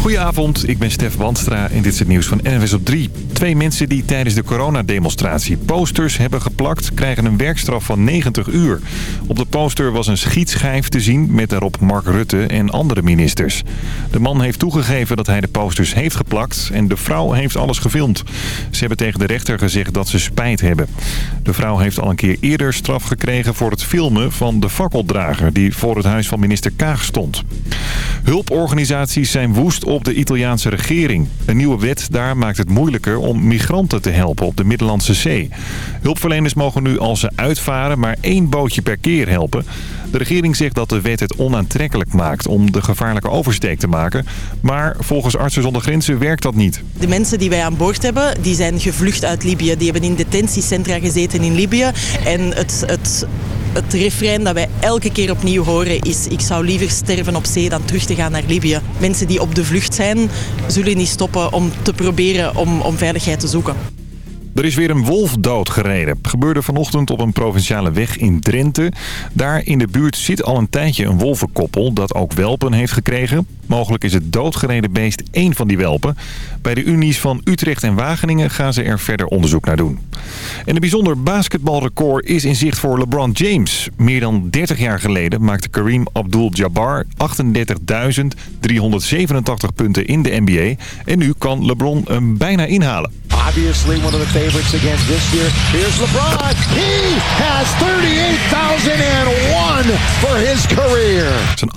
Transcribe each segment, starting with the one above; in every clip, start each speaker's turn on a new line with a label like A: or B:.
A: Goedenavond, ik ben Stef Wandstra en dit is het nieuws van NWS op 3. Twee mensen die tijdens de coronademonstratie posters hebben geplakt... krijgen een werkstraf van 90 uur. Op de poster was een schietschijf te zien met daarop Mark Rutte en andere ministers. De man heeft toegegeven dat hij de posters heeft geplakt... en de vrouw heeft alles gefilmd. Ze hebben tegen de rechter gezegd dat ze spijt hebben. De vrouw heeft al een keer eerder straf gekregen voor het filmen van de fakkeldrager... die voor het huis van minister Kaag stond. Hulporganisaties zijn woest op de Italiaanse regering. Een nieuwe wet daar maakt het moeilijker om migranten te helpen op de Middellandse Zee. Hulpverleners mogen nu als ze uitvaren maar één bootje per keer helpen. De regering zegt dat de wet het onaantrekkelijk maakt om de gevaarlijke oversteek te maken. Maar volgens Artsen zonder Grenzen werkt dat niet.
B: De mensen die wij aan boord hebben, die zijn gevlucht uit Libië. Die hebben in detentiecentra gezeten in Libië. En het, het het refrein dat wij elke keer opnieuw horen is... ik zou liever sterven op zee dan terug te gaan naar Libië. Mensen die op de vlucht zijn, zullen niet stoppen om te proberen om, om veiligheid te zoeken.
A: Er is weer een wolf doodgereden. Gebeurde vanochtend op een provinciale weg in Drenthe. Daar in de buurt zit al een tijdje een wolvenkoppel dat ook welpen heeft gekregen. Mogelijk is het doodgereden beest één van die welpen. Bij de unies van Utrecht en Wageningen gaan ze er verder onderzoek naar doen. En een bijzonder basketbalrecord is in zicht voor LeBron James. Meer dan 30 jaar geleden maakte Kareem Abdul-Jabbar 38.387 punten in de NBA. En nu kan LeBron hem bijna inhalen.
C: Obviously one of the favorites again this year. Here's LeBron. He has 38,001 for his career.
A: Zijn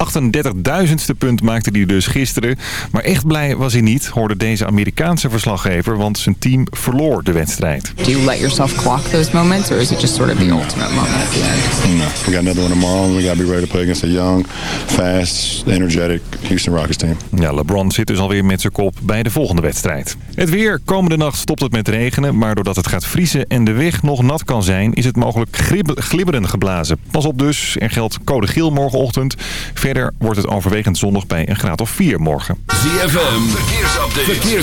A: 38.000ste punt maakte hij dus gisteren. Maar echt blij was hij niet, hoorde deze Amerikaanse verslaggever, want zijn team verloor de wedstrijd.
D: Do you let yourself clock those moments or is it just sort of the ultimate moment at the end?
E: No, we got another one tomorrow. We got to be ready to play against a young, fast, energetic Houston Rockets team.
A: Ja, LeBron zit dus alweer met zijn kop bij de volgende wedstrijd. Het weer. Komende nacht stopt het met regenen, maar doordat het gaat vriezen en de weg nog nat kan zijn, is het mogelijk glibberen geblazen. Pas op dus, er geldt code geel morgenochtend. Verder wordt het overwegend zonnig bij een graad of 4 morgen.
F: ZFM, verkeersupdate.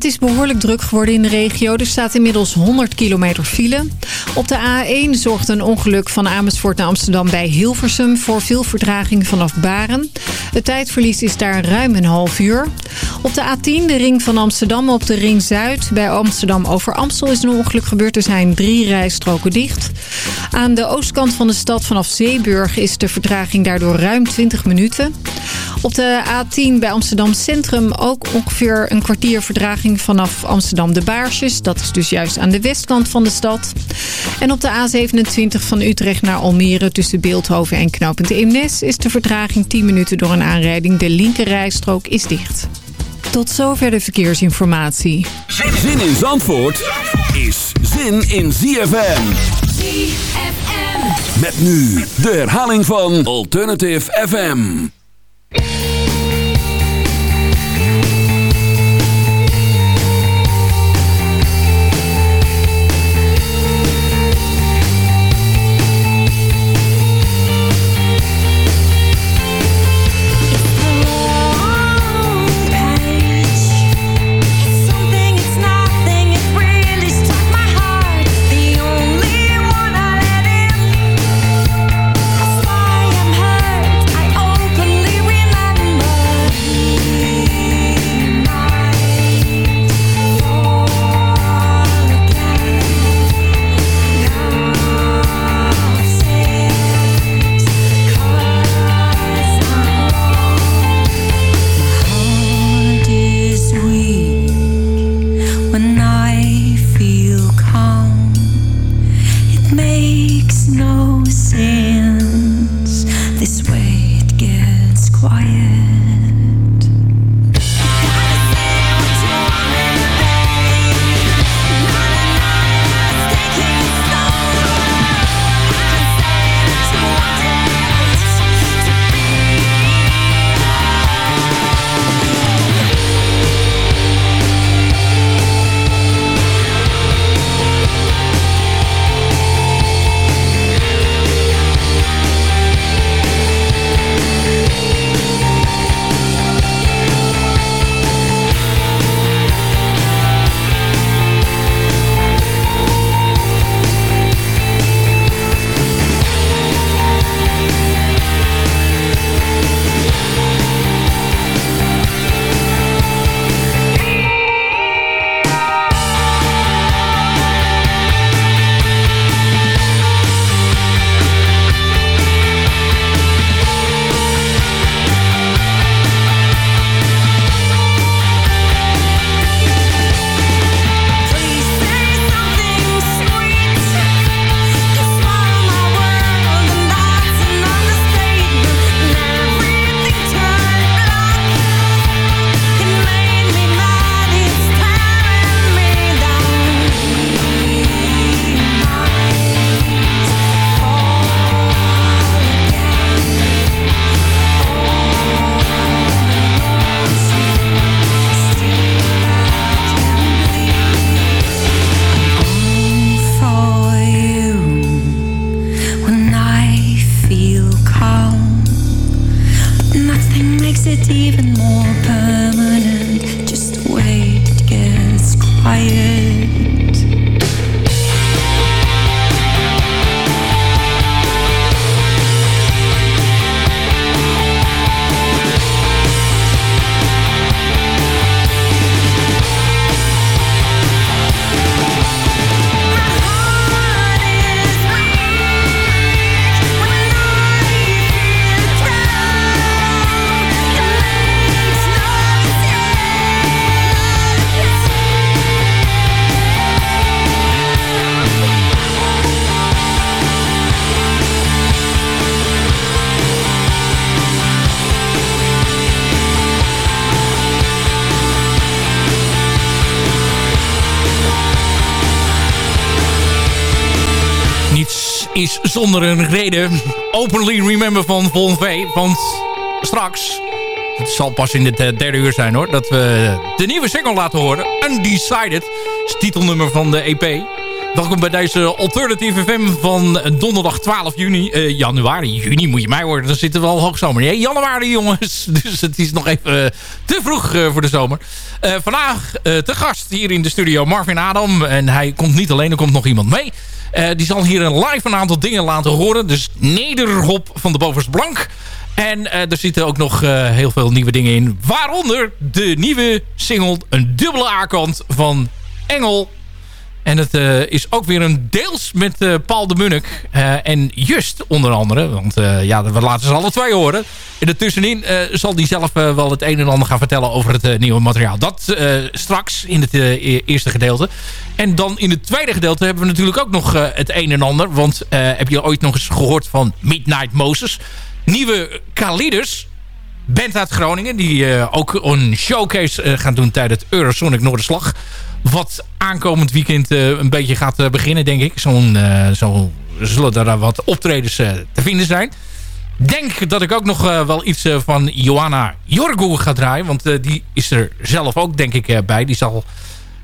G: Het is behoorlijk druk geworden in de regio. Er staat inmiddels 100 kilometer file. Op de A1 zorgt een ongeluk van Amersfoort naar Amsterdam bij Hilversum... voor veel vertraging vanaf Baren. Het tijdverlies is daar ruim een half uur. Op de A10, de ring van Amsterdam, op de ring Zuid... bij Amsterdam over Amstel is een ongeluk gebeurd. Er zijn drie rijstroken dicht. Aan de oostkant van de stad vanaf Zeeburg... is de vertraging daardoor ruim 20 minuten. Op de A10 bij Amsterdam Centrum ook ongeveer een kwartier vertraging vanaf Amsterdam de Baarsjes. Dat is dus juist aan de westkant van de stad. En op de A27 van Utrecht naar Almere tussen Beeldhoven en Knopend Eemnes... is de vertraging 10 minuten door een aanrijding. De linkerrijstrook is dicht. Tot zover de verkeersinformatie.
F: Zin in Zandvoort is zin in ZFM.
H: ZFM.
F: Met nu de herhaling van Alternative FM.
I: Zonder een reden. Openly remember van Von V. Want straks, het zal pas in het eh, derde uur zijn hoor... dat we de nieuwe single laten horen. Undecided is titelnummer van de EP. Welkom bij deze Alternative FM van donderdag 12 juni. eh, januari, juni moet je mij worden. Dan zitten we al hoogzomer. Nee, januari jongens. Dus het is nog even eh, te vroeg voor de zomer. Vandaag te gast hier in de studio Marvin Adam. En hij komt niet alleen, er komt nog iemand mee. Eh, die zal hier een live een aantal dingen laten horen. Dus Nederhop van de Bovers Blank. En eh, er zitten ook nog eh, heel veel nieuwe dingen in. Waaronder de nieuwe single, een dubbele A-kant van Engel en het eh, is ook weer een deels met eh, Paul de Munnik eh, en Just onder andere. Want ja, we laten ze alle twee horen. En ertussenin zal die zelf wel het een en ander gaan vertellen over het nieuwe materiaal. Dat straks in het e- eerste gedeelte. En dan in het tweede gedeelte hebben we natuurlijk ook nog het een en ander. Want heb je ooit nog eens gehoord van Midnight Moses? Nieuwe Kalides band uit Groningen. Die ook een showcase eh, gaan doen tijdens Eurosonic Noorderslag. Wat aankomend weekend eh, een beetje gaat eh, beginnen, denk ik. Zo'n, eh, zo zullen er wat optredens te vinden zijn. Denk dat ik ook nog wel iets van Johanna Jorgo ga draaien. Want die is er zelf ook, denk ik, bij. Die, zal,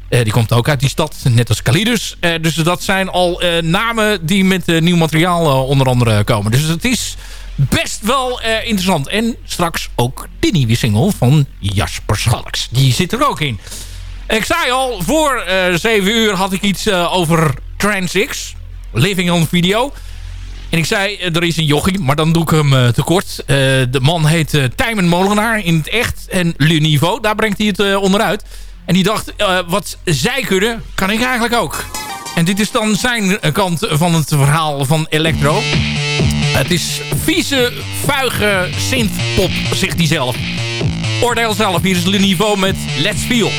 I: die komt ook uit die stad, net als Kalidus. Dus dat zijn al namen die met nieuw materiaal onder andere komen. Dus het is best wel interessant. En straks ook de nieuwe single van Jasper Schalks. Die zit er ook in. Ik zei al, voor eh 7 uur had ik iets eh, over Transix. Living on Video. En ik zei, eh, er is een jochie, maar dan doe ik hem tekort. De man heet uh, Molenaar in het echt. En Le Niveau, daar brengt hij het onderuit. En die dacht, wat zij kunnen, kan ik eigenlijk ook. En dit is dan zijn kant van het verhaal van Electro. Het is vieze, vuige synthpop, zegt hij zelf. Oordeel zelf, hier is Le Niveau met Let's Feel.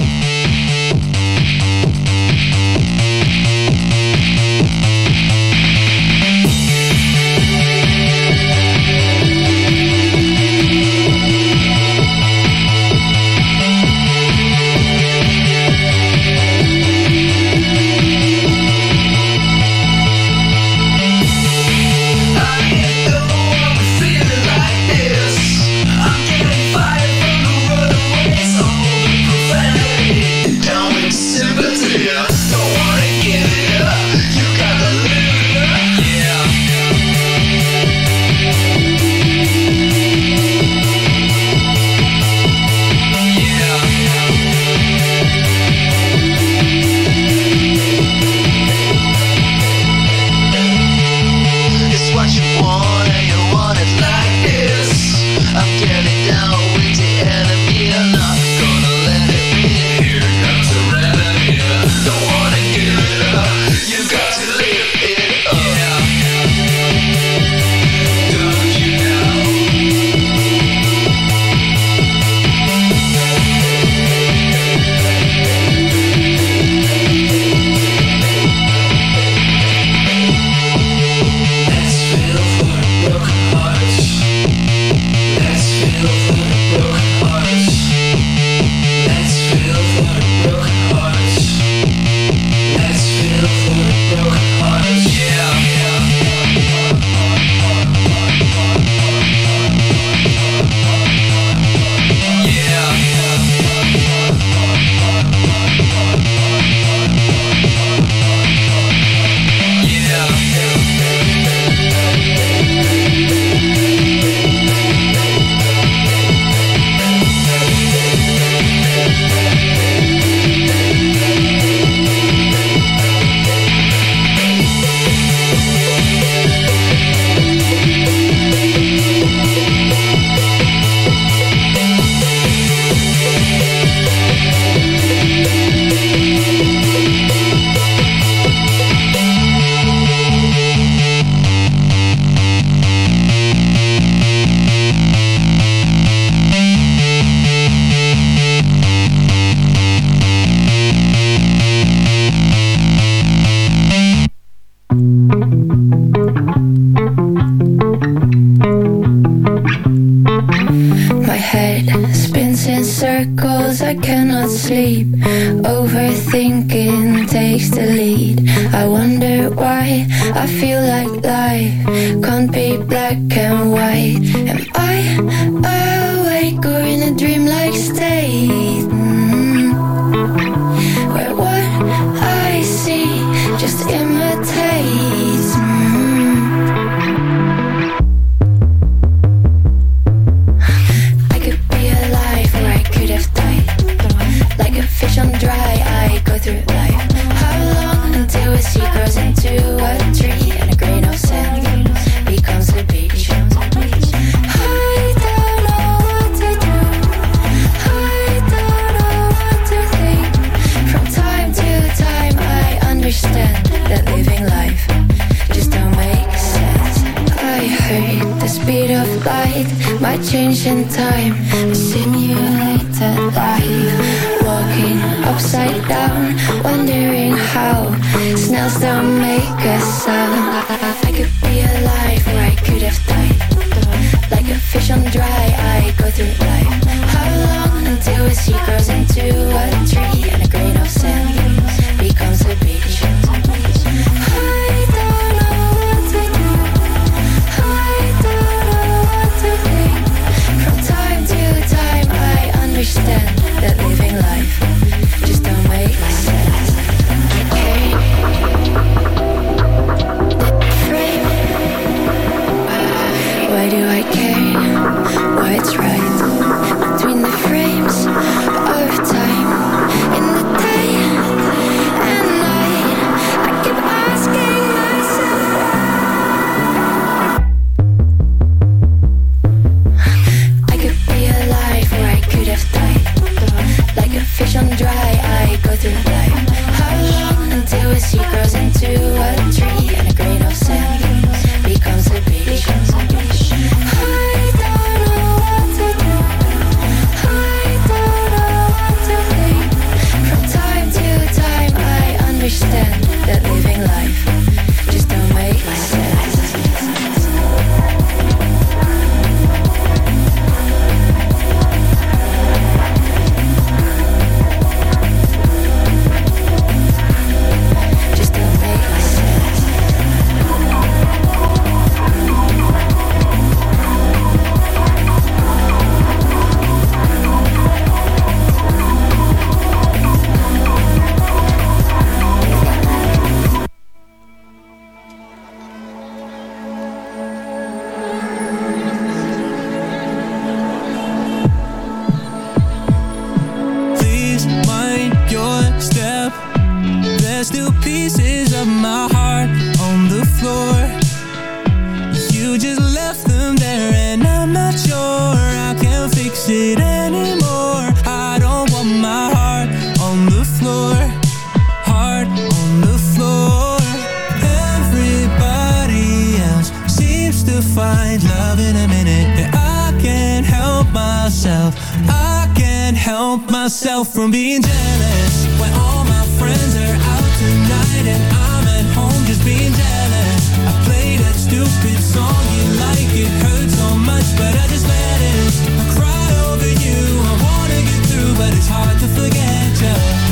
H: I can't
J: help myself from being jealous When all my friends are out tonight And I'm at home just being jealous. I play that stupid song you like It hurts so much but I just let it. I cry over you, I wanna get through But it's hard to forget you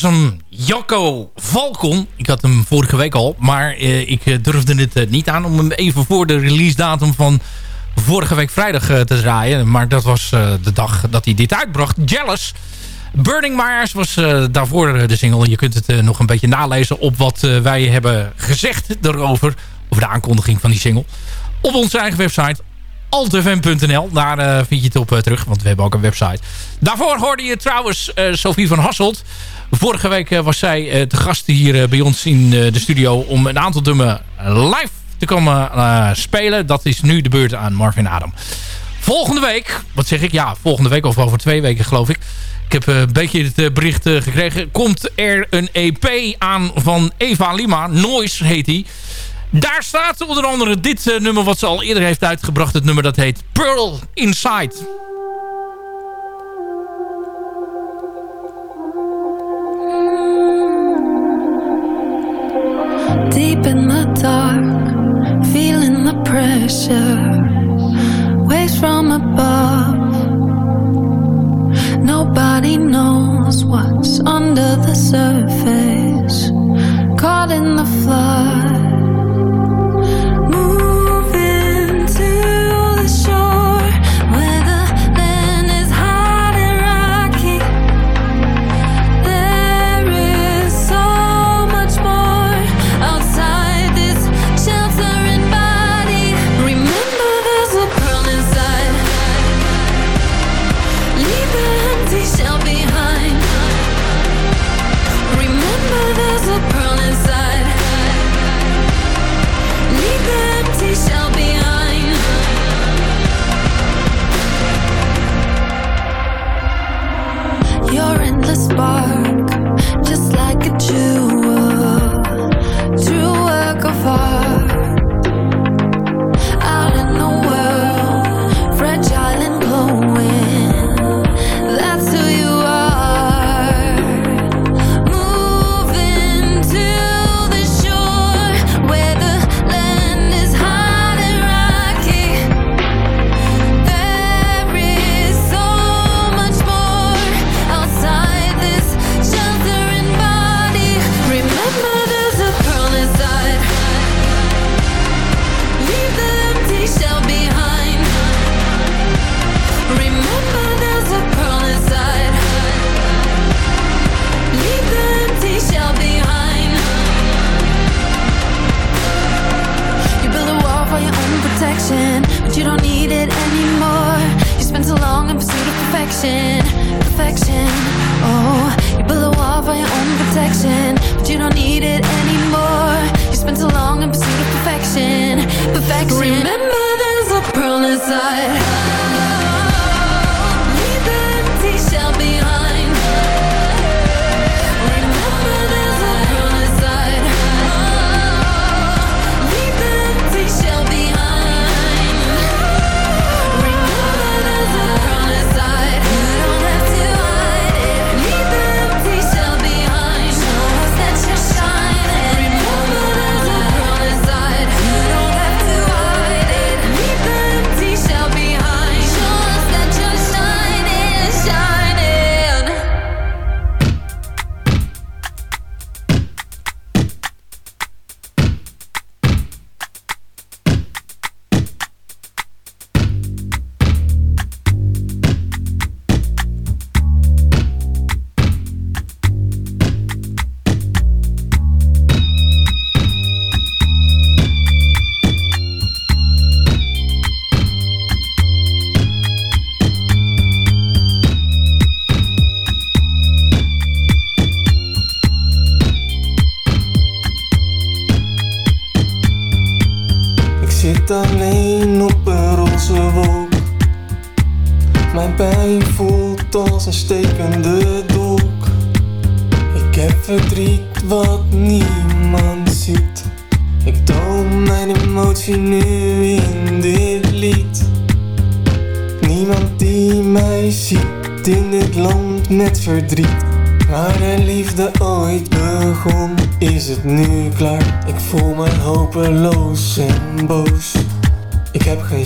I: was hem Jacco Valkon. Ik had hem vorige week al, maar eh, ik eh, durfde het eh, niet aan... om hem even voor de release datum van vorige week vrijdag te draaien. Maar dat was de dag dat hij dit uitbracht. Jealous. Burning Myers was daarvoor de single. Je kunt het nog een beetje nalezen op wat wij hebben gezegd erover. Over de aankondiging van die single. Op onze eigen website altfm.nl. Daar eh, vind je het op eh, terug, want we hebben ook een website. Daarvoor hoorde je trouwens eh, Sophie van Hasselt. Vorige week was zij te gast hier bij ons in de studio... om een aantal dummen live te komen spelen. Dat is nu de beurt aan Marvin Adam. Volgende week, wat zeg ik? Ja, volgende week of over twee weken geloof ik. Ik heb een beetje het bericht gekregen. Komt er een EP aan van Eva Lima. Noise heet die. Daar staat onder andere dit eh, nummer wat ze al eerder heeft uitgebracht. Het nummer dat heet Pearl Inside.
K: Deep in the dark, feeling the pressure, waves from above. Nobody knows what's under the surface, caught in the flood. Pearl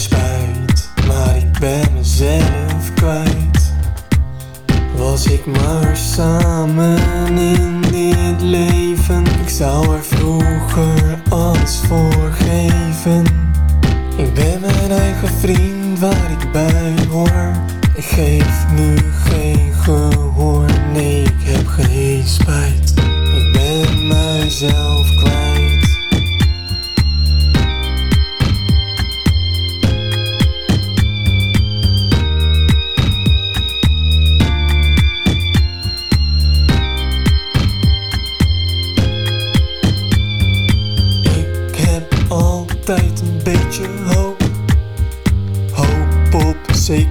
L: Spijt, maar ik ben mezelf kwijt. Was ik maar samen in dit leven Ik zou er vroeger alles voor geven Ik ben mijn eigen vriend waar ik bij hoor. Ik geef nu geen gehoor Nee, ik heb geen spijt. Ik ben mijzelf kwijt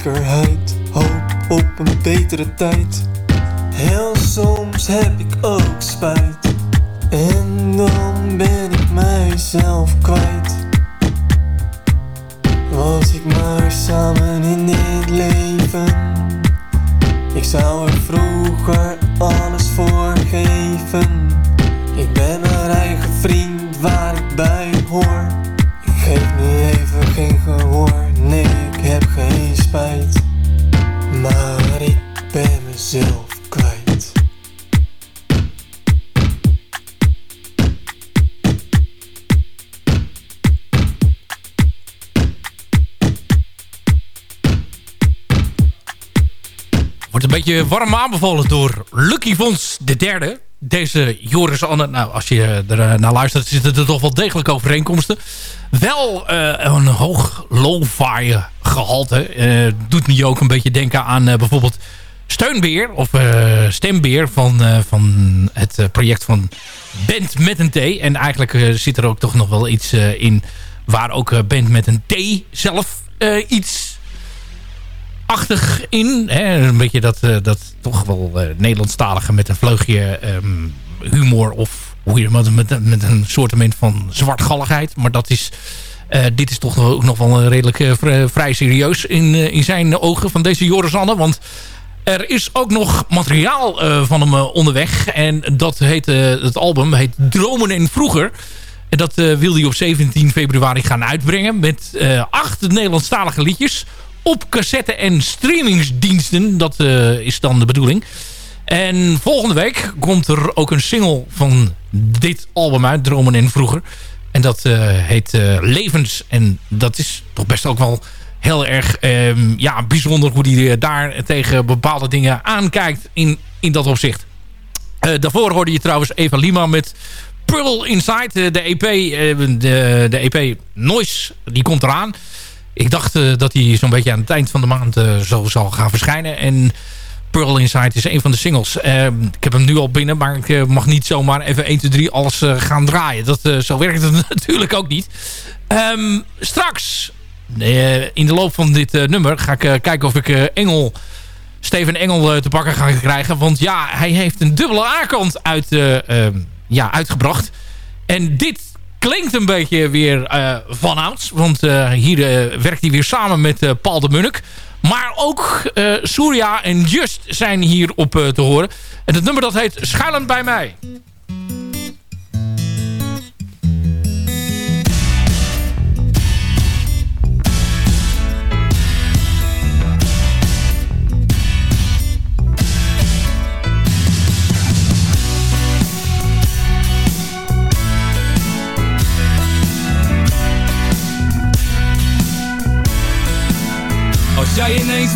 L: zekerheid, hoop op een betere tijd.
I: Warm aanbevolen door Lucky Vons de derde. Deze Joris Anne, nou als je er eh, naar luistert zitten er toch wel degelijk overeenkomsten. Wel eh, een hoog lo-fi gehalte. Eh, doet me ook een beetje denken aan eh, bijvoorbeeld Steunbeer of eh, Stembeer van, eh, van het eh, project van Band met een T. En eigenlijk eh, zit er ook toch nog wel iets eh, in waar ook eh, Band met een T zelf eh, iets achtig in. Hè? Een beetje dat, eh, dat toch wel eh, Nederlandstalige met een vleugje ehm, humor of hoe je met, met, met een soort van zwartgalligheid. Maar dat is, eh, dit is toch ook nog wel redelijk vri- vrij serieus in, in zijn ogen van deze Joris Anne. Want er is ook nog materiaal van hem onderweg. En dat heet, het album heet Dromen en Vroeger. En dat wil hij op 17 februari gaan uitbrengen. Met acht Nederlandstalige liedjes. Op cassette en streamingsdiensten. Dat eh, is dan de bedoeling. En volgende week komt er ook een single van dit album uit. Dromen en Vroeger. En dat eh, heet eh, Levens. En dat is toch best ook wel heel erg ehm, ja, bijzonder hoe hij daar tegen bepaalde dingen aankijkt in, in dat opzicht. Daarvoor hoorde je trouwens Eva Lima met Pearl Inside. de EP, de, de EP Noise, die komt eraan. Ik dacht eh, dat hij zo'n beetje aan het eind van de maand eh, zo zal gaan verschijnen. En Pearl Inside is een van de singles. Eh, ik heb hem nu al binnen, maar ik eh, mag niet zomaar even 1, 2, 3 alles gaan draaien. Dat, zo werkt het natuurlijk ook niet. Ehm, straks, in de loop van dit nummer, ga ik kijken of ik Engel... Steven Engel te pakken ga krijgen. Want ja, hij heeft een dubbele A-kant uit, eh, ehm, ja, uitgebracht. En dit klinkt een beetje weer eh van ouds. Want eh, hier eh, werkt hij weer samen met eh, Paul de Munnik. Maar ook eh Surya en Just zijn hier op eh, te horen. En het nummer dat heet Schuilend bij mij.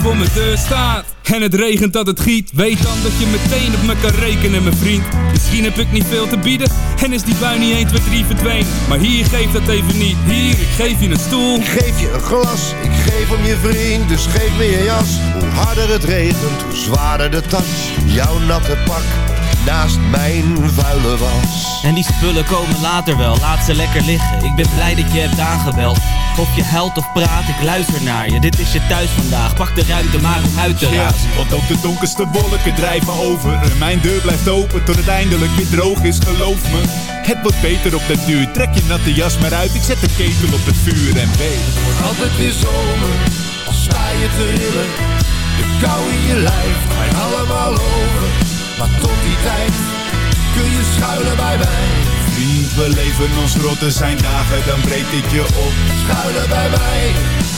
M: Voor mijn deur staat en het regent dat het giet, weet dan dat je meteen op me kan rekenen, mijn vriend. Misschien heb ik niet veel te bieden en is die bui niet 1, 2, 3 verdwenen. Maar hier geef dat even niet. Hier, ik geef je een stoel.
N: Ik geef je een glas, ik geef om je vriend, dus geef me je jas. Hoe harder het regent, hoe zwaarder de tas. Jouw natte pak, naast mijn vuile was.
O: En die spullen komen later wel, laat ze lekker liggen. Ik ben blij dat je hebt aangebeld. Of je huilt of praat, ik luister naar je. Dit is je thuis vandaag, pak de ruimte maar om uit te
P: Ja,
O: razen.
P: want ook de donkerste wolken drijven over. En mijn deur blijft open tot het eindelijk weer droog is, geloof me. Het wordt beter op den duur. Trek je natte jas maar uit, ik zet de ketel op het vuur en weet.
N: Het wordt altijd weer zomer, als sta je te rillen. De kou in je lijf, gaat allemaal over. Maar tot die tijd kun je schuilen bij mij.
P: Vriend, we leven ons rot, er zijn dagen, dan breek ik je op.
N: Schuilen bij mij,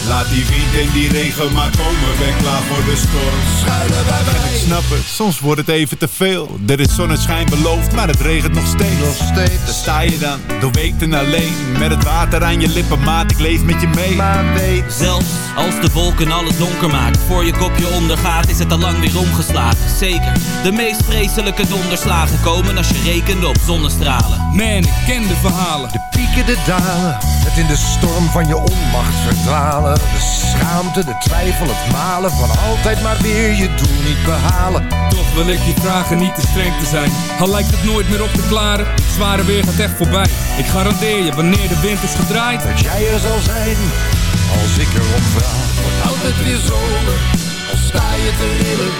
P: Laat die wind en die regen maar komen, ben klaar voor de storm. Schuilen bij mij. En ik snap het, soms wordt het even te veel. Er is zonneschijn beloofd, maar het regent nog steeds. Nog steeds. Daar sta je dan, doorweekt alleen. Met het water aan je lippen, maat, ik leef met je mee. Maar weet,
O: Zelfs als de wolken alles donker maken Voor je kopje ondergaat is het al lang weer omgeslagen Zeker, de meest vreselijke donderslagen komen als je rekende op zonnestralen
M: Man, ik ken de verhalen
N: De pieken, de dalen, het in de storm van je onmacht verdwalen. De schaamte, de twijfel, het malen van altijd maar weer je doel niet behalen.
M: Toch wil ik je vragen niet te streng te zijn Al lijkt het nooit meer op te klaren Het zware weer gaat echt voorbij Ik garandeer je, wanneer de wind is gedraaid
N: Dat jij er zal zijn, als ik erom vraag. Wordt altijd weer zomer, al sta je te rillen.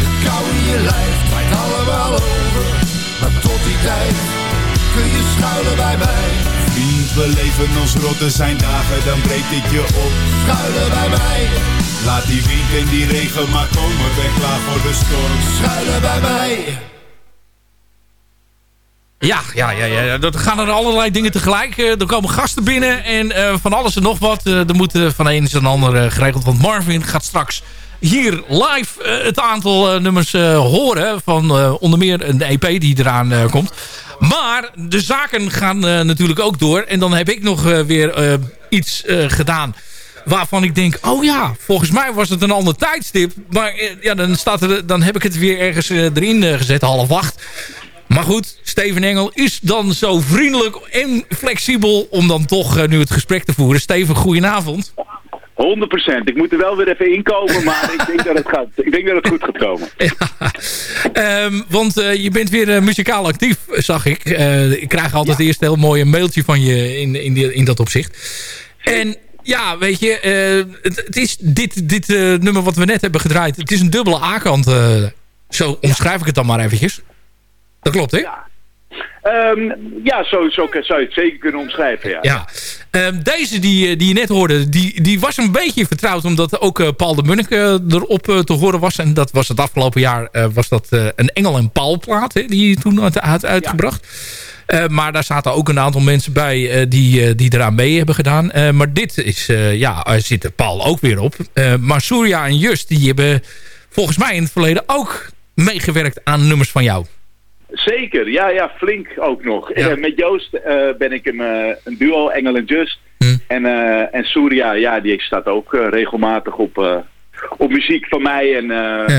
N: De kou in je lijf draait allemaal over. Maar tot die tijd kun je schuilen bij mij.
P: We leven ons rot, er zijn dagen, dan breekt ik je op.
N: Schuilen bij mij,
P: Laat die wind en die regen maar komen, ben klaar voor de storm.
N: schuilen bij mij.
I: Ja, ja, ja, ja. er gaan er allerlei dingen tegelijk. Eh, er komen gasten binnen en eh, van alles en nog wat. Eh, er moet van een een ander eh, geregeld. Want Marvin gaat straks hier live eh, het aantal eh, nummers eh, horen. Van onder meer een EP die eraan komt. Maar de zaken gaan natuurlijk ook door. En dan heb ik nog weer iets gedaan waarvan ik denk, oh ja, volgens mij was het een ander tijdstip. Maar ja, dan, staat er, dan heb ik het weer ergens erin gezet, half acht. Maar goed, Steven Engel is dan zo vriendelijk en flexibel om dan toch nu het gesprek te voeren. Steven, goedenavond.
Q: 100%. Ik moet er wel weer even inkomen, maar ik denk dat het, gaat, ik denk dat het goed gaat komen.
I: Ehm, want eh, je bent weer eh, muzikaal actief, zag ik. Eh, ik krijg altijd eerst een heel mooi een mailtje van je in, in, die, in dat opzicht. En ja, weet je, eh, het, het is dit, dit eh, nummer wat we net hebben gedraaid. Het is een dubbele A-kant. eh, zo omschrijf ik het dan maar eventjes. Dat klopt, hè?
Q: Ehm, ja, zo, zo zou je het zeker kunnen omschrijven, ja.
I: Ja. Ehm, deze die, eh, die je net hoorde, die, die was een beetje vertrouwd... omdat ook eh, Paul de Munnik eh, erop te horen was. En dat was het afgelopen jaar was dat een Engel en Paul plaat... Hè, die je toen had, uitgebracht. Maar daar zaten ook een aantal mensen bij die, die eraan mee hebben gedaan. Maar dit is, ja, er zit Paul ook weer op. Maar Surya en Just, die hebben volgens mij in het verleden ook meegewerkt aan nummers van jou.
Q: Zeker, ja, ja, flink ook nog.
I: Ja.
Q: Eh, met Joost eh, ben ik een, eh, een duo, Engel en Just. En, eh en Surya, ja, die staat ook regelmatig op, op muziek van mij. En,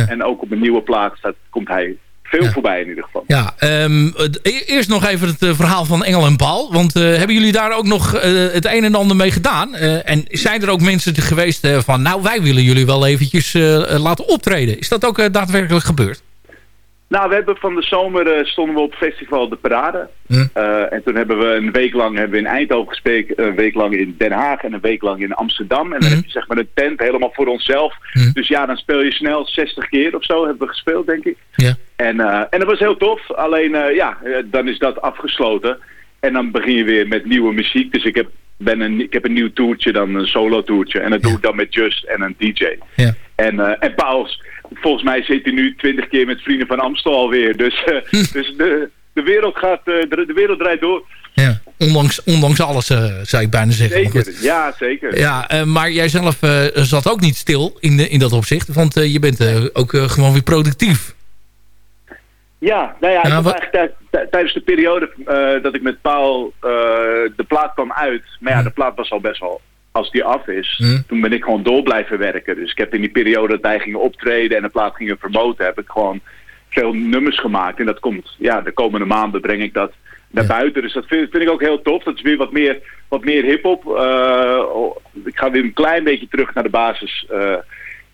Q: en ook op een nieuwe plaat staat, komt hij veel voorbij in ieder geval.
I: Ja, ehm, e- eerst nog even het verhaal van Engel en Paul. Want hebben jullie daar ook nog het een en ander mee gedaan? En zijn er ook mensen geweest van... nou, wij willen jullie wel eventjes laten optreden. Is dat ook daadwerkelijk gebeurd?
Q: Nou, we hebben van de zomer eh, stonden we op festival De Parade.
I: Hm.
Q: Eh, en toen hebben we een week lang hebben we in Eindhoven gespeeld, een week lang in Den Haag en een week lang in Amsterdam. En dan heb je zeg maar een tent helemaal voor onszelf. Dus ja, dan speel je snel 60 keer of zo hebben we gespeeld, denk ik.
I: Ja.
Q: En, eh, en dat was heel tof. Alleen ja, dan is dat afgesloten. En dan begin je weer met nieuwe muziek. Dus ik heb, ben een, ik heb een nieuw toertje, dan een solo toertje. En dat doe ik dan met Just en een DJ.
I: Ja.
Q: En, en Paul, volgens mij zit hij nu twintig keer met Vrienden van Amstel alweer. Dus, eh, dus de, de, wereld gaat, eh, de, de wereld draait door.
I: Ja, ondanks, ondanks alles eh, zou ik bijna zeggen.
Q: Zeker, ja zeker.
I: Ja, maar jij zelf zat ook niet stil in, de, in dat opzicht. Want je bent ook gewoon weer productief.
Q: Ja, nou ja,
I: wat-
Q: tijdens de periode dat ik met Paul de plaat kwam uit. Maar ja, de plaat was al best wel, als die af is,
I: Hm.
Q: toen ben ik gewoon door blijven werken. Dus ik heb in die periode dat wij gingen optreden en de plaat gingen promoten, heb ik gewoon veel nummers gemaakt. En dat komt, ja, de komende maanden breng ik dat naar buiten. Dus dat vind, vind ik ook heel tof. Dat is weer wat meer, wat meer hip-hop. Eh, oh, ik ga weer een klein beetje terug naar de basis. eh,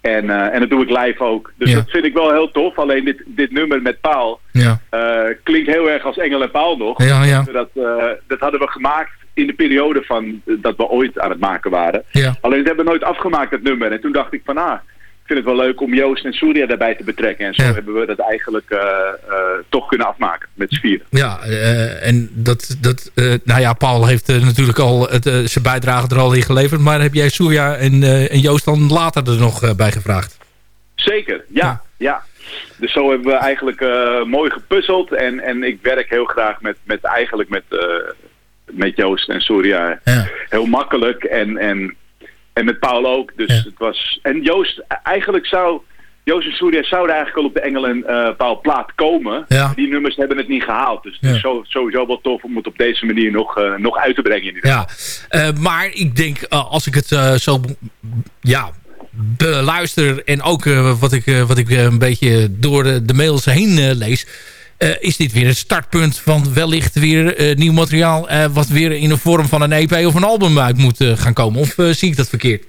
Q: en, eh, en dat doe ik live ook. Dus
I: Ja.
Q: dat vind ik wel heel tof. Alleen dit, dit nummer met Paul
I: Ja.
Q: eh, klinkt heel erg als Engel en Paul nog.
I: Ja.
Q: Dat, eh, dat hadden we gemaakt in de periode van dat we ooit aan het maken waren. Alleen dat hebben we nooit afgemaakt, dat nummer. En toen dacht ik van, ah, vind het wel leuk om Joost en Surya daarbij te betrekken. En zo
I: Ja.
Q: hebben we dat eigenlijk eh, eh, toch kunnen afmaken met z'n vieren.
I: Ja, eh, en dat, dat nou ja, Paul heeft natuurlijk al het, zijn bijdrage er al in geleverd. Maar heb jij Surya en, en Joost dan later er nog bij gevraagd?
Q: Zeker, ja, ja. Dus zo hebben we eigenlijk mooi gepuzzeld. En, en ik werk heel graag met, met eigenlijk met, met Joost en Surya. Heel makkelijk. En, en En met Paul ook. Dus het was... En Joost, eigenlijk zou... Joost en Surya zouden eigenlijk al op de Engel en eh, Paul plaat komen. Die nummers hebben het niet gehaald. Dus het is zo, sowieso wel tof om het op deze manier nog, eh, nog uit te brengen. In ieder geval.
I: Ja, Eh, maar ik denk als ik het zo ja, beluister en ook wat ik, wat ik een beetje door de, de mails heen lees... eh, is dit weer het startpunt van wellicht weer eh, nieuw materiaal... eh, wat weer in de vorm van een EP of een album uit moet gaan komen? Of zie ik dat verkeerd?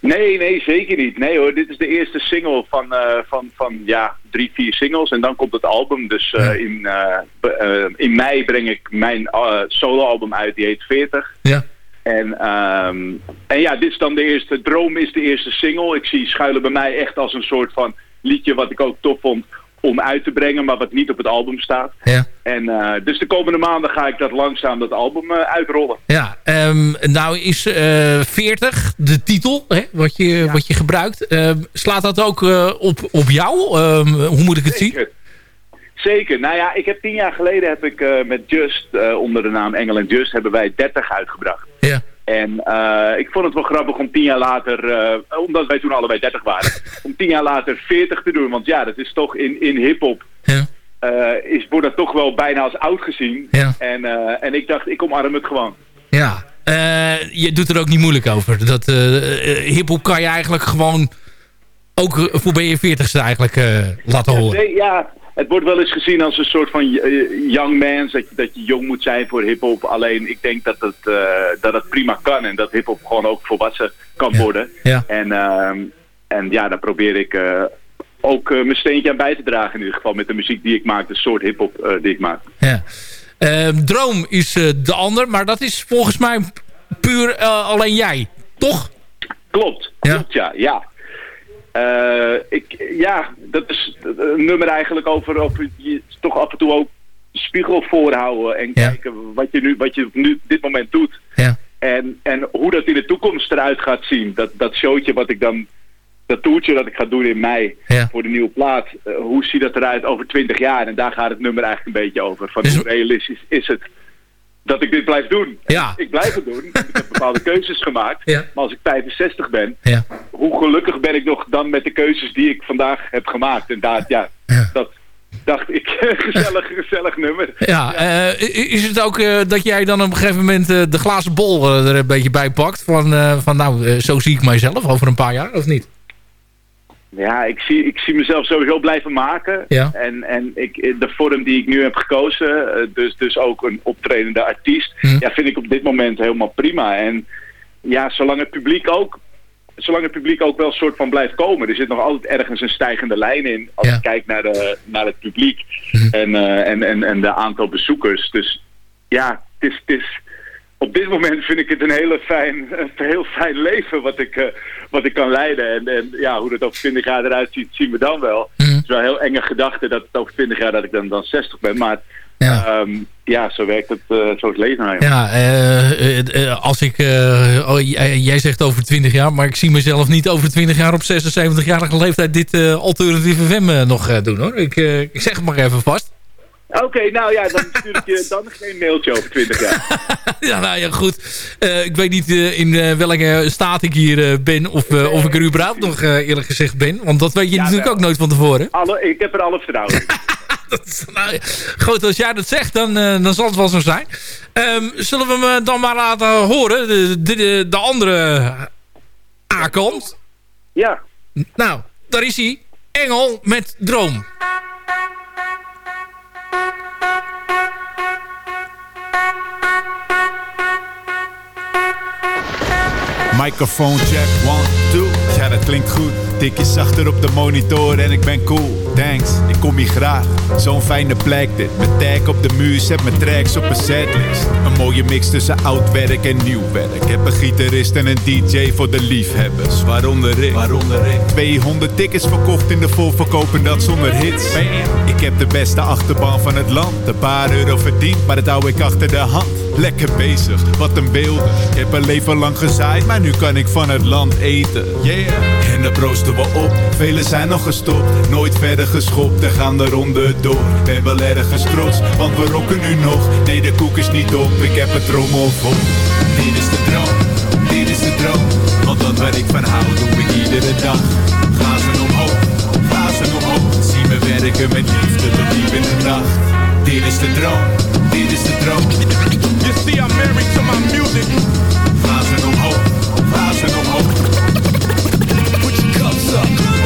Q: Nee, nee, zeker niet. Nee hoor, dit is de eerste single van, van, van ja, drie, vier singles. En dan komt het album. Dus in, in mei breng ik mijn soloalbum uit, die heet 40.
I: Ja.
Q: En, ehm, en ja, dit is dan de eerste, Droom is de eerste single. Ik zie Schuilen bij mij echt als een soort van liedje wat ik ook tof vond om uit te brengen, maar wat niet op het album staat.
I: Ja.
Q: En eh, dus de komende maanden ga ik dat langzaam dat album eh, uitrollen.
I: Ja, ehm, nou is eh 40 de titel hè, wat, je, wat je gebruikt. Ehm, slaat dat ook eh, op, op jou? Ehm, hoe moet ik het zien?
Q: Zeker. Nou ja, ik heb tien jaar geleden heb ik eh, met Just, eh, onder de naam Engel en Just, hebben wij 30 uitgebracht.
I: Ja.
Q: En eh, ik vond het wel grappig om tien jaar later, eh, omdat wij toen allebei 30 waren, om tien jaar later 40 te doen. Want ja, dat is toch in, in hip-hop. eh, is, wordt dat toch wel bijna als oud gezien.
I: Ja.
Q: En, en ik dacht, ik omarm het gewoon.
I: Ja, je doet er ook niet moeilijk over. Dat hiphop kan je eigenlijk gewoon ook voor bij je 40ste eigenlijk laten horen.
Q: Ja, het wordt wel eens gezien als een soort van eh, young man, dat je, dat je jong moet zijn voor hip-hop. Alleen ik denk dat het, eh, dat het prima kan en dat hip-hop gewoon ook volwassen kan worden.
I: Ja.
Q: En, ehm, en ja, daar probeer ik eh, ook mijn steentje aan bij te dragen in ieder geval met de muziek die ik maak, de soort hip-hop die ik maak.
I: Ja. Ehm, Droom is de ander, maar dat is volgens mij puur alleen jij, toch?
Q: Klopt, klopt ja, ja. Eh, ik, ja, dat is een nummer eigenlijk over, over je toch af en toe ook spiegel voorhouden en kijken wat je nu, wat je nu op dit moment doet.
I: Ja.
Q: En, en hoe dat in de toekomst eruit gaat zien. Dat, dat showtje wat ik dan, dat toertje dat ik ga doen in mei voor de nieuwe plaat. eh, hoe ziet dat eruit over twintig jaar? En daar gaat het nummer eigenlijk een beetje over. Van hoe realistisch is het dat ik dit blijf doen?
I: Ja.
Q: Ik blijf het doen. ik heb bepaalde keuzes gemaakt.
I: Ja.
Q: Maar als ik 65 ben,
I: Ja.
Q: hoe gelukkig ben ik nog dan met de keuzes die ik vandaag heb gemaakt? En daar, ja, dat dacht ik, gezellig, gezellig nummer.
I: Ja, eh, is het ook eh, dat jij dan op een gegeven moment eh, de glazen bol er een beetje bij pakt? Van, van nou, zo zie ik mijzelf over een paar jaar, of niet?
Q: Ja, ik zie, ik zie mezelf sowieso blijven maken.
I: Ja.
Q: En, en ik, de vorm die ik nu heb gekozen, eh, dus, dus ook een optredende artiest,
I: Hm.
Q: ja, vind ik op dit moment helemaal prima. En ja, zolang het publiek ook, zolang het publiek ook wel een soort van blijft komen. Er zit nog altijd ergens een stijgende lijn in als ik kijk naar, de, naar het publiek en, eh, en, en, en de aantal bezoekers. Dus ja, het is, het is, op dit moment vind ik het een hele fijn, een heel fijn leven wat ik, eh, wat ik kan leiden. En, en ja, hoe dat over 20 jaar eruit ziet, zien we dan wel. Het is wel een heel enge gedachte dat het over 20 jaar dat ik dan, dan 60 ben. Maar ja, ja zo werkt het, eh, zo is het leven nou.
I: Ja, eh, als ik... oh, jij, zegt over 20 jaar, maar ik zie mezelf niet over 20 jaar op 76-jarige leeftijd dit alternatieve FM nog doen hoor. Ik, ik zeg het maar even vast.
Q: Oké, nou ja, dan stuur ik je dan geen mailtje over 20 jaar.
I: ja, nou ja, goed. Eh, ik weet niet eh, in eh, welke staat ik hier ben of, of ik er überhaupt nog eerlijk gezegd ben. Want dat weet je natuurlijk
Q: wel.
I: ook nooit van tevoren.
Q: Alle, ik heb er alle vertrouwen in.
I: Nou, goed, als jij dat zegt, dan, dan zal het wel zo zijn. Ehm, zullen we hem dan maar laten horen? De, de, de, de andere A-kant.
Q: Ja.
I: Nou, daar is hij. Engel met Droom.
P: Microfoon check, one, two. Ja, dat klinkt goed. Tikjes zachter op de monitor en ik ben cool. Thanks, ik kom hier graag. Zo'n fijne plek dit. Mijn tag op de muur, zet mijn tracks op een setlist. Een mooie mix tussen oud werk en nieuw werk. Ik heb een gitarist en een DJ voor de liefhebbers. Waaronder ik. Waaronder ik. 200 tickets verkocht in de voorverkoop en dat zonder hits. Ik heb de beste achterban van het land. Een paar euro verdiend, maar dat hou ik achter de hand. Lekker bezig, wat een beelden. Ik heb een leven lang gezaaid, maar nu kan ik van het land eten. Yeah. En daar proosten we op, velen zijn nog gestopt. Nooit verder geschopt en gaan er onderdoor. Ben wel ergens trots, want we rocken nu nog. Nee, de koek is niet op, ik heb het rommel vol. Dit is de droom, dit is de droom.
H: Want dat waar ik van hou, doe ik iedere dag. Glazen omhoog, glazen omhoog. Zie me werken met liefde tot diep in de nacht. Dit is de droom, dit is de droom. You see I'm married to my music. Glazen omhoog, glazen omhoog. Put your cups up.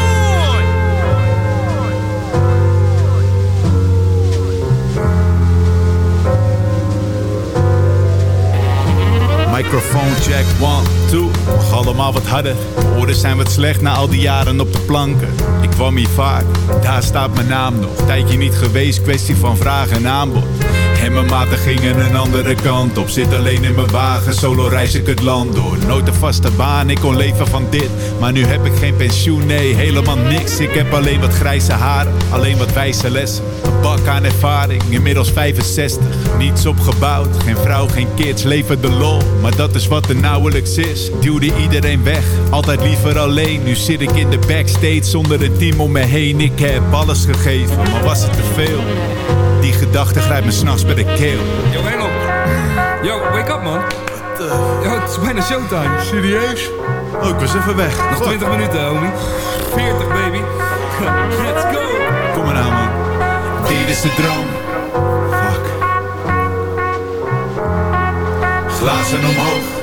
H: Microphone check, one, two. Mag allemaal wat harder. De oren zijn wat slecht na al die jaren op de planken. Ik kwam hier vaak, daar staat mijn naam nog. Tijdje niet geweest, kwestie van vraag en aanbod. En mijn maten gingen een andere kant op. Zit alleen in mijn wagen, solo reis ik het land door. Nooit een vaste baan, ik kon leven van dit. Maar nu heb ik geen pensioen, nee, helemaal niks. Ik heb alleen wat grijze haren, alleen wat wijze lessen. Een bak aan ervaring, inmiddels 65. Niets opgebouwd, geen vrouw, geen kids, leven de lol. Maar dat is wat er nauwelijks is. Duwde iedereen weg, altijd liever alleen. Nu zit ik in de backstage zonder een team om me heen. Ik heb alles gegeven, maar was het te veel? Die gedachte grijpt me s'nachts bij de keel.
M: Yo, Engel. Yo, wake up, man. Yo, het is bijna showtime.
H: Serieus? Oh, ik was even weg.
M: Nog 20 minuten, homie. 40, baby. Let's go.
H: Kom maar nou, man. Dit is de droom. Fuck. Glazen omhoog.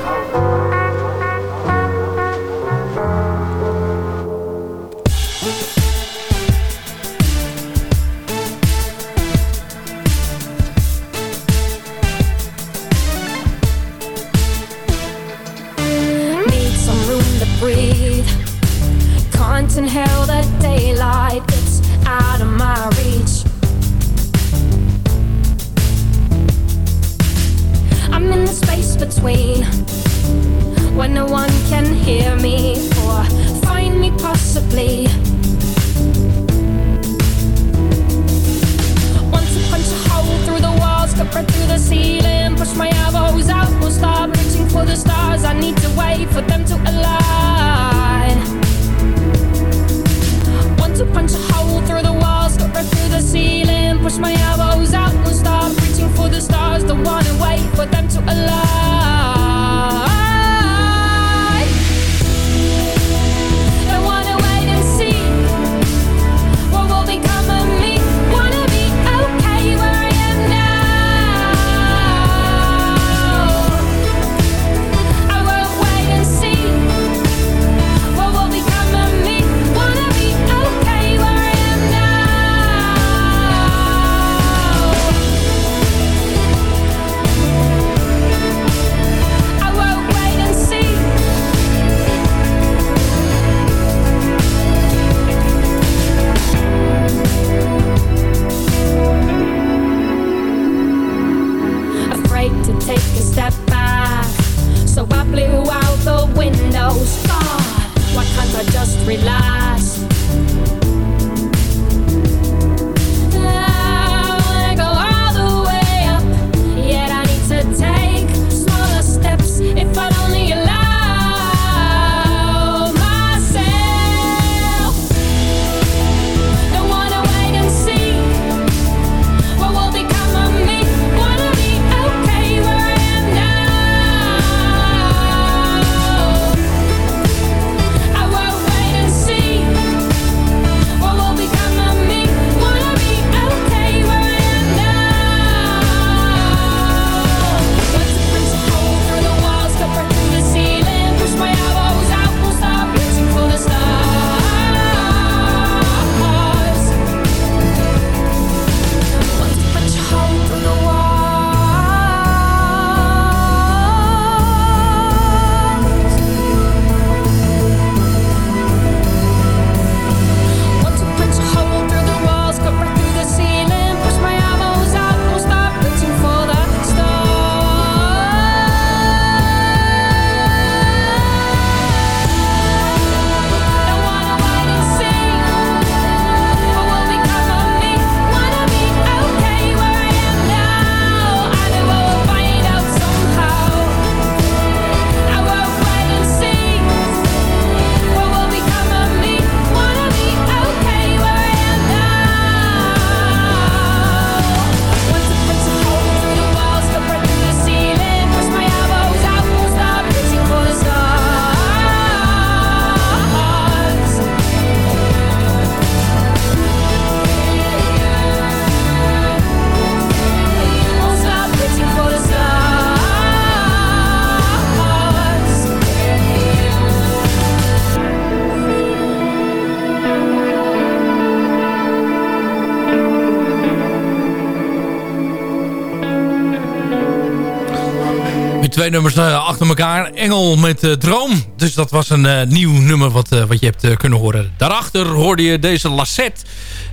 I: Twee nummers eh, achter elkaar. Engel met uh, Droom. Dus dat was een uh, nieuw nummer wat, wat je hebt kunnen horen. Daarachter hoorde je deze Lassette.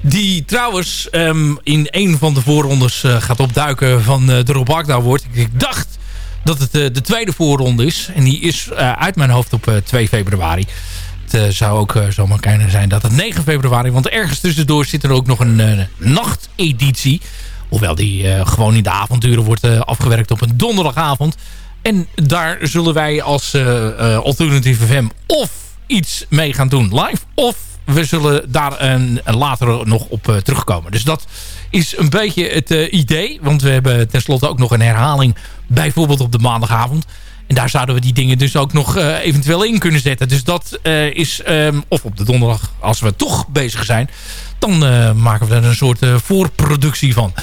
I: Die trouwens um, in een van de voorrondes gaat opduiken van de Rob Agda wordt. Ik dacht dat het de tweede voorronde is. En die is uit mijn hoofd op 2 februari. Het zou ook zomaar kunnen zijn dat het 9 februari... want ergens tussendoor zit er ook nog een nachteditie... Hoewel die gewoon in de avonturen wordt afgewerkt op een donderdagavond. En daar zullen wij als uh, Alternative FM of iets mee gaan doen live. Of we zullen daar een, later nog op terugkomen. Dus dat is een beetje het idee. Want we hebben tenslotte ook nog een herhaling. Bijvoorbeeld op de maandagavond. En daar zouden we die dingen dus ook nog eventueel in kunnen zetten. Dus dat is... Um, of op de donderdag, als we toch bezig zijn... dan maken we er een soort voorproductie van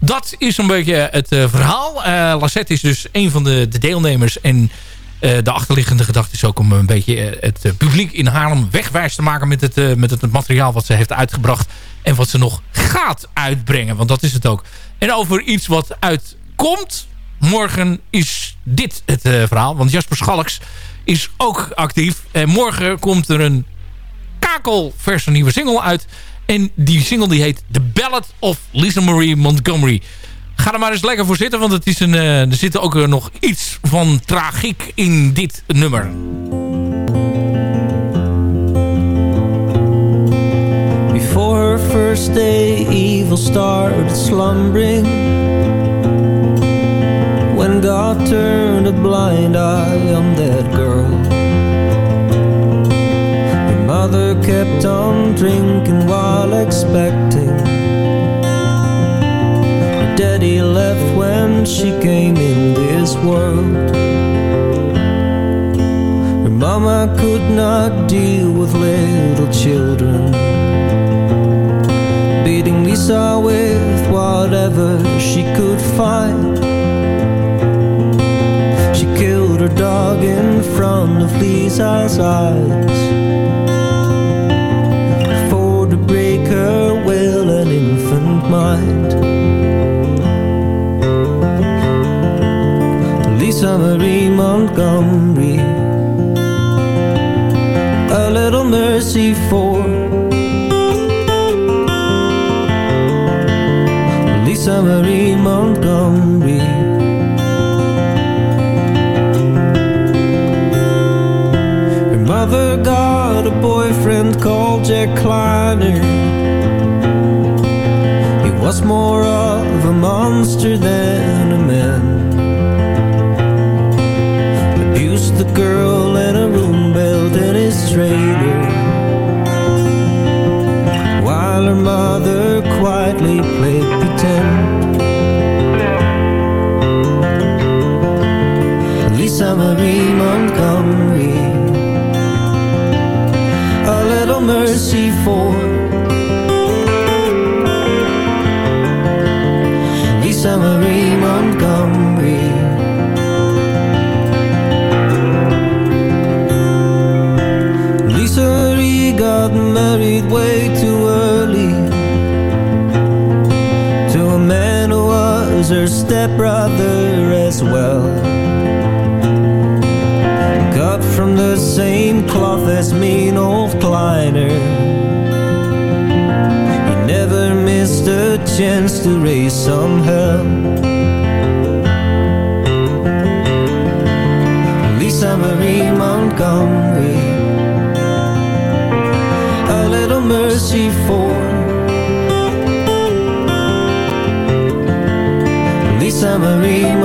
I: dat is een beetje het uh, verhaal. Uh, Lassette is dus een van de, de deelnemers. En uh, de achterliggende gedachte is ook om een beetje het publiek in Haarlem wegwijs te maken met het, met het materiaal wat ze heeft uitgebracht. En wat ze nog gaat uitbrengen. Want dat is het ook. En over iets wat uitkomt. Morgen is dit het verhaal. Want Jasper Schalks is ook actief. En morgen komt er een kakelverse nieuwe single uit. En die single die heet The Ballad of Lisa Marie Montgomery. Ga er maar eens lekker voor zitten, want het is een, uh, er zit ook uh, nog iets van tragiek in dit nummer.
J: Before her first day, evil started slumbering. When God turned a blind eye on that girl. Mother kept on drinking while expecting. Her daddy left when she came in this world. Her mama could not deal with little children. Beating Lisa with whatever she could find. She killed her dog in front of Lisa's eyes. Jack Kleiner was more of a monster than a man. Abused the girl in a room built in his trailer. While her mother quietly played pretend. Lisa Marie Montgomery mercy for Marie Montgomery Lisa Marie got married way too early. To a man who was her stepbrother as well. From the same cloth as mean old Kleiner chance to raise some hell. Lisa Marie Montgomery A little mercy for Lisa Marie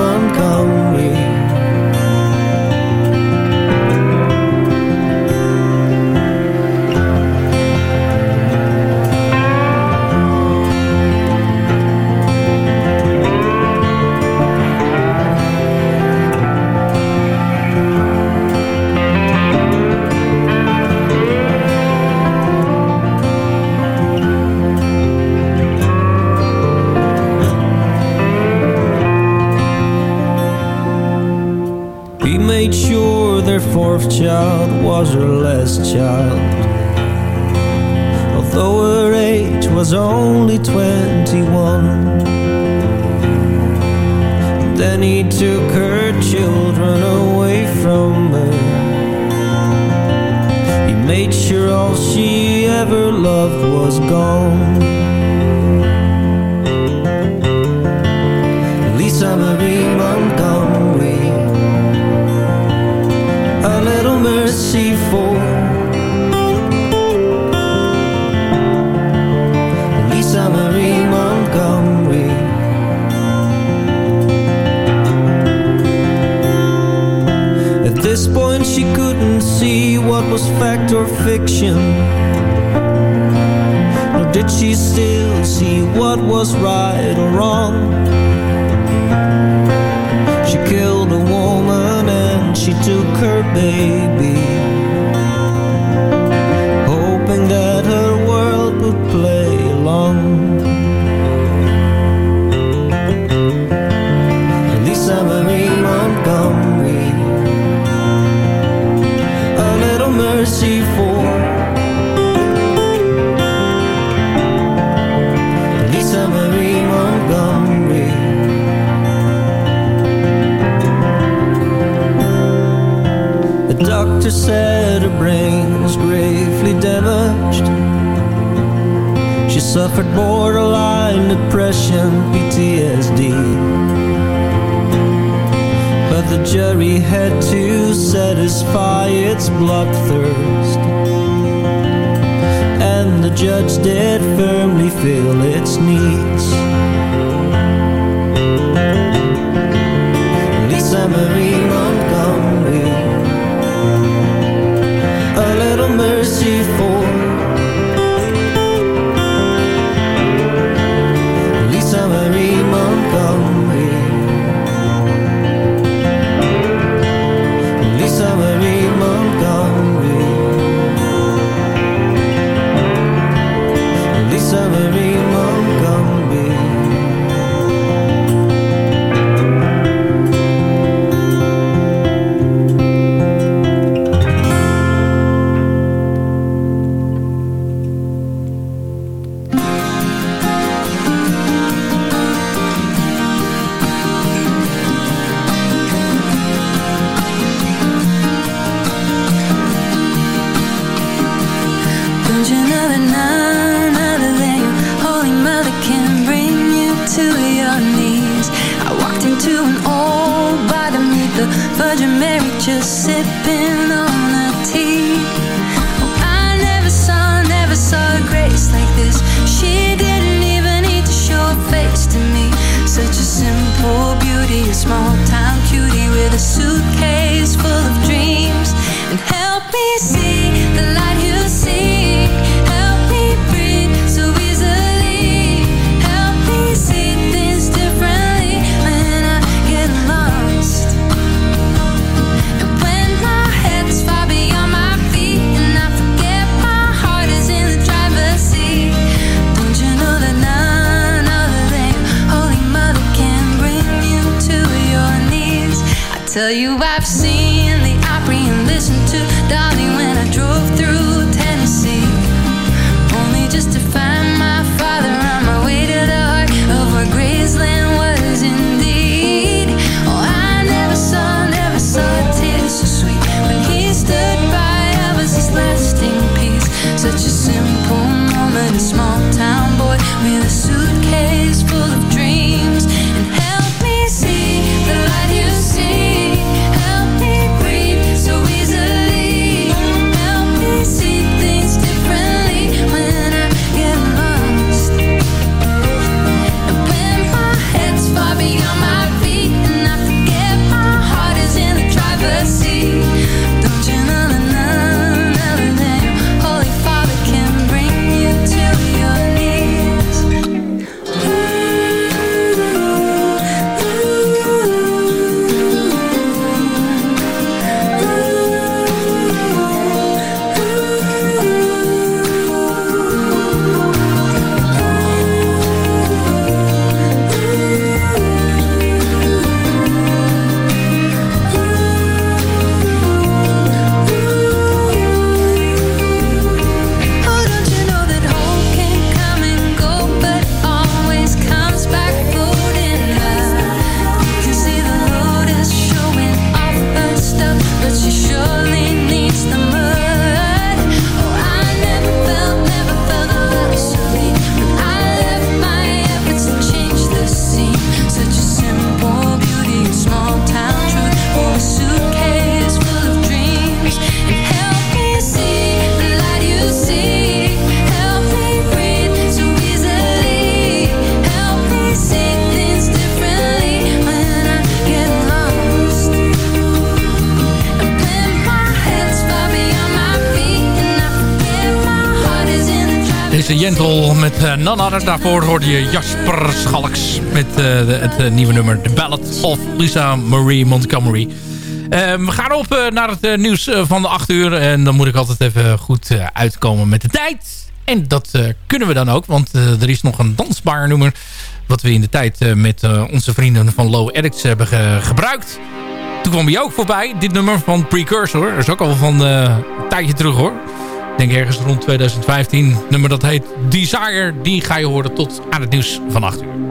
K: Virgin Mary just sipping on a tea. Oh, I never saw, never saw grace like this. She didn't even need to show her face to me. Such a simple beauty, a small town cutie with a suitcase.
I: Daarvoor hoorde je Jasper Schalks met de, het uh, nieuwe nummer The Ballad of Lisa Marie Montgomery. we gaan op naar het nieuws van de 8 uur. En dan moet ik altijd even goed uitkomen met de tijd. En dat kunnen we dan ook, want er is nog een dansbaar nummer... wat we in de tijd met onze vrienden van Low Addicts hebben ge gebruikt. Toen kwam hij ook voorbij, dit nummer van Precursor. Dat is ook al van een tijdje terug hoor. Denk ergens rond 2015. Nummer dat heet Desire. Die ga je horen tot aan het nieuws van 8 uur.